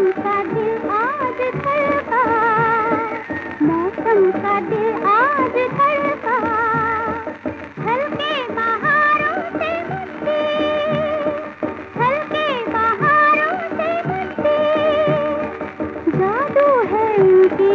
का दिल आज धड़का मौसम का दिल आज धड़का हल्के बहारों से हल्के बहारों से मुझे जादू है उनकी